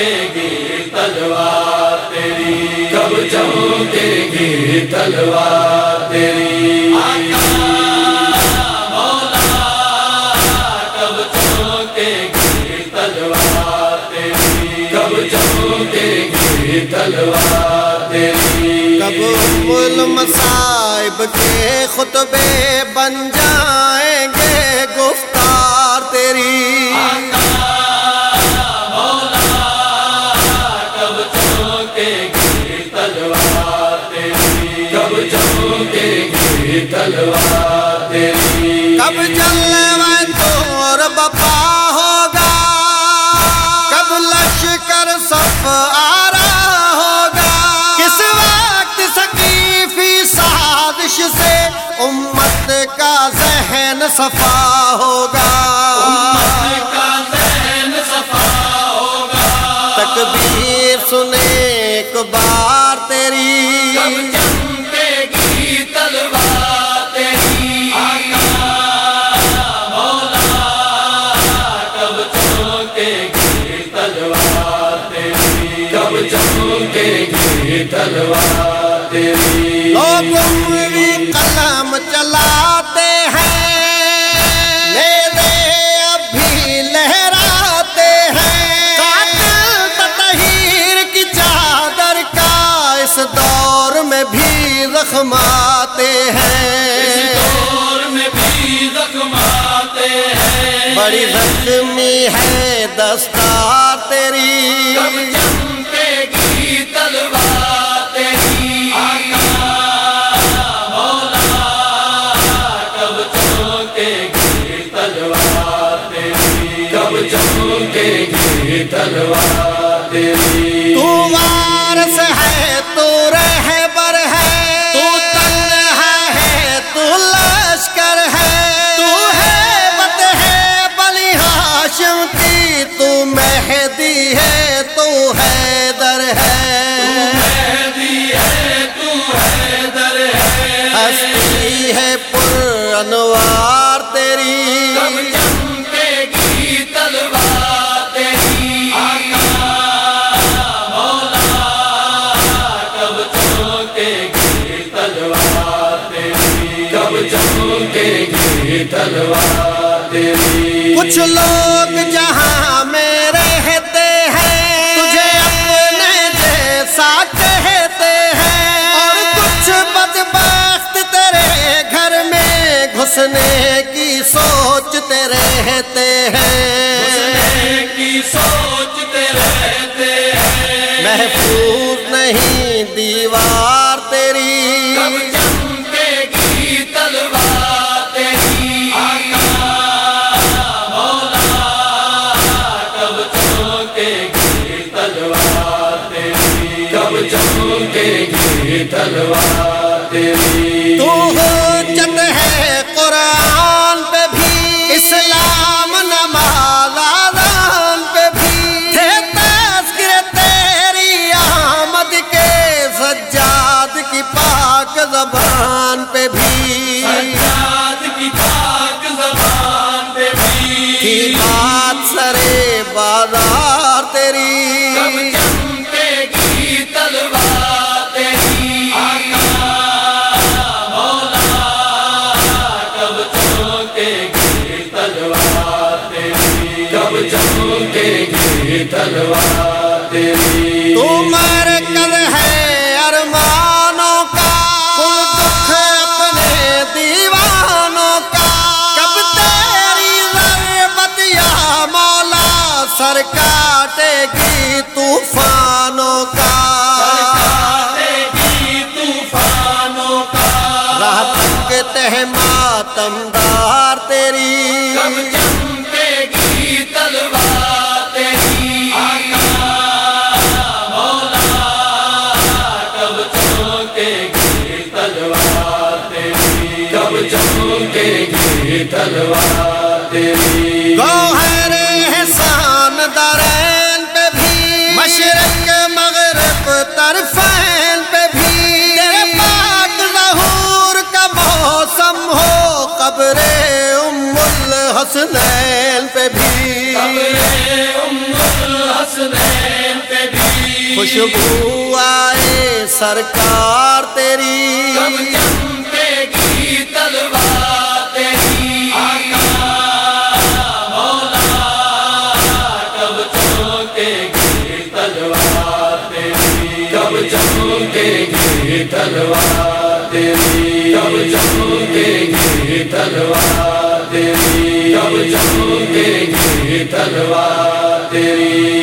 چمکے گی تلوار تیری کب چمکے گی تلوار تیری کب چمکے گی تلوار تیری کب چمکے گی تلوار تیری کب مل مصائب کے خطبے بن جائیں چمکے تلوار تیری۔ کب جلوہ دور بپا ہوگا؟ کب لشکر صف آرا ہوگا؟ کس وقت سقیفی سازش سے امت کا ذہن صفا ہوگا؟ تلوار تیری لوگ عمری قلم چلاتے ہیں۔ میرے لہراتے ہیں۔ تطہیر کی چادر کا اس دور میں بھی زخماتے ہیں۔ دور میں بھی زخماتے ہیں۔ بڑی زخمی ہے دستار تیری۔ تلوار تیری تو وارث ہے، تو رہبر ہے۔ تو تنہا ہے، تو لشکر ہے۔ تو ہے بت ہے بلی ہاشم کی۔ تو ہے تو ہے مہدی ہے، تو حیدر ہے۔ ہستی ہے، پر انوار تیری۔ گی تلوار تیری کچھ لوگ جہاں میں رہتے ہیں تجھے اپنے جیسا کہتے ہیں۔ اور کچھ بدبخت تیرے گھر میں گھسنے کی سوچتے رہتے ہیں۔ کی سوچتے رہتے ہیں۔ محفوظ نہیں دیوار اب کب چمکے گی تلوار تیری۔ تو ہو حجت ہے تلوار تیری تو مرکز ہے ارمانوں کا کل دکھ اپنے دیوانوں کا کب تیری ضربت یا مولا سر کاٹے گی طوفانوں کا ماتم دار تیری چمکے گی تلوار تیری گوہر احسان درین پہ بھی، مشرق مغرب طرفین پہ بھی۔ تیرے پاک ظہور کا موسم ہو، قبر ام الحسنین پہ بھی قبر ام حسنین پہ بھی۔ خوشبو آئے سرکار تیری۔ چمکے گی تلوار تیری کب چمکے گی تلوار تیری کب چمکے گی تلوار تیری۔